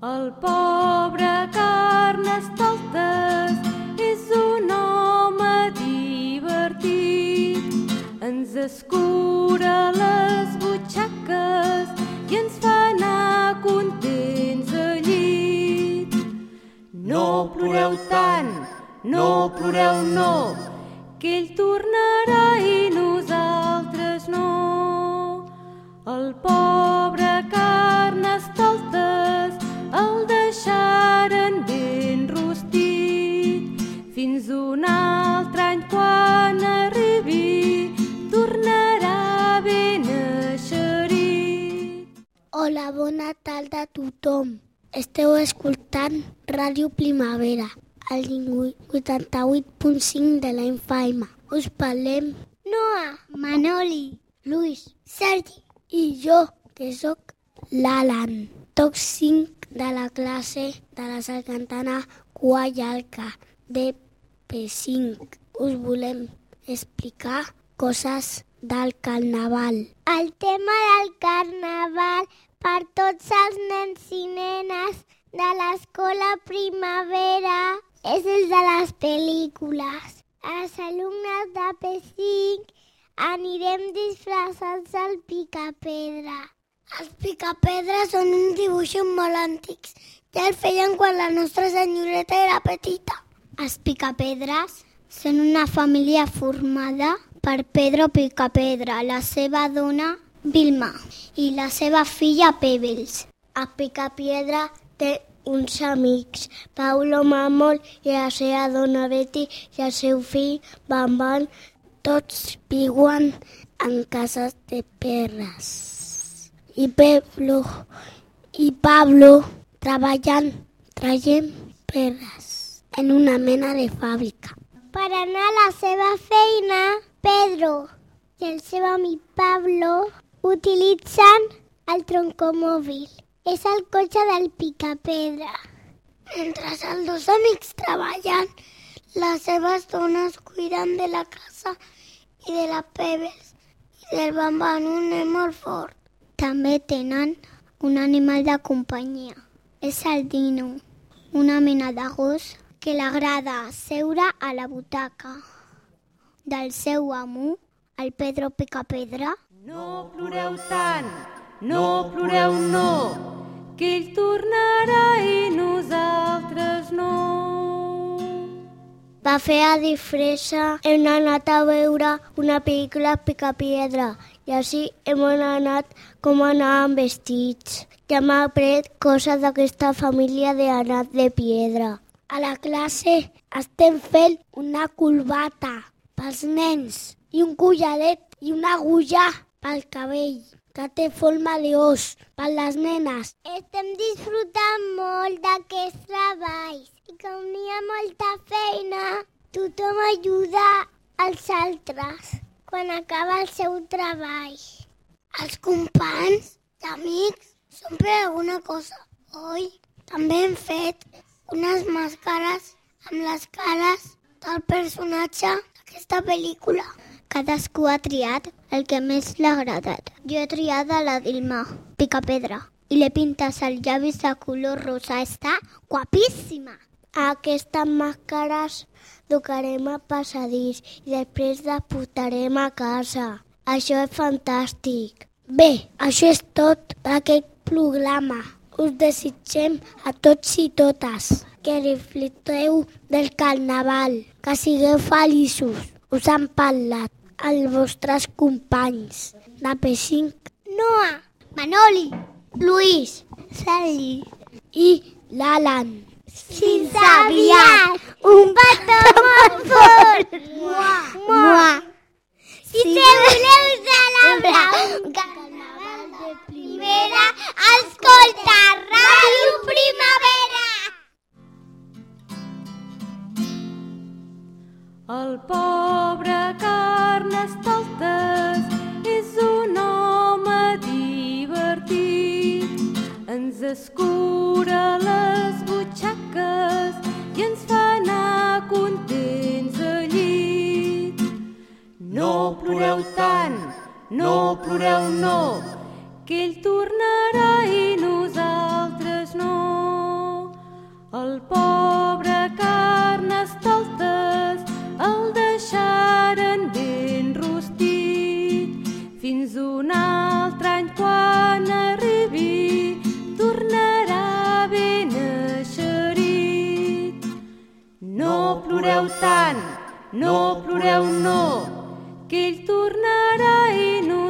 El pobre Carnestoltes és un home divertit. Ens escura les butxaques i ens fa anar contents al llit. No ploreu tant, no ploreu no, que ell tornarà i nosaltres no. El pobre tothom. Esteu escoltant Ràdio Primavera, al 88.5 de la FM. Us parlem Noa, Manoli, Luis, Sergi i jo, que sóc l'Alan. Tots cinc de la classe de la Sargantana Cuallalca de P5. Us volem explicar coses del carnaval. El tema del carnaval per tots els nens i nenes de l'escola primavera és el de les pel·lícules. Els alumnes de P5 anirem disfressats al picapedra. Els picapedres són uns dibuixos molt antics. Ja el feien quan la nostra senyoreta era petita. Els picapedres són una família formada per Pedro Picapedra, la seva dona Vilma i la seva filla Pebbles. A Picapiedra té uns amics, Paulo Mamol i la seva dona Betty i el seu fill Bamban. Tots viuen en cases de perres. I Pablo, i Pablo treballant, traient perres en una mena de fàbrica. Per anar a la seva feina, Pedro i el seu amic Pablo utilitzen el troncomòbil. És el cotxe del picapedra. Mentre els dos amics treballen, les seves dones cuiden de la casa i de la Pebbles i del bamban, un nen molt fort. També tenen un animal de companyia. És el dino, una mena de gos que l'agrada seure a la butaca del seu amo, el Pedro Picapedra. No ploreu tant, no ploreu no, que ell tornarà i nosaltres no. Va fer a disfressa, hem anat a veure una pel·lícula Picapiedra i així hem anat com anàvem vestits. Ja hem après coses d'aquesta família d'anat de piedra. A la classe estem fent una corbata pels nens i un collaret i una agulla pel cabell que té forma d'os per les nenes. Estem disfrutant molt d'aquests treballs i com n'hi ha molta feina, tothom ajuda als altres quan acaba el seu treball. Els companys amics són per alguna cosa, oi? També hem fet unes màscares amb les cares del personatge d'aquesta pel·lícula. Cadascú ha triat el que més l'ha agradat. Jo he triat la Dilma, Picapedra, i l'he pintat els llavis de color rosa. Està guapíssima! Aquestes màscares tocarem a passadís i després les portarem a casa. Això és fantàstic. Bé, això és tot d'aquest programa. Us desitgem a tots i totes que reflecteu del carnaval, que sigueu feliços. Us han parlat els vostres companys de P5, Noa, Manoli, Luis, Sally i l'Alan. Fins aviat! Un petó molt fort! Mua! Mua! Si te voleu celebrar un carnaval de primera, ploreu tant, no ploreu no, que ell tornarà i nosaltres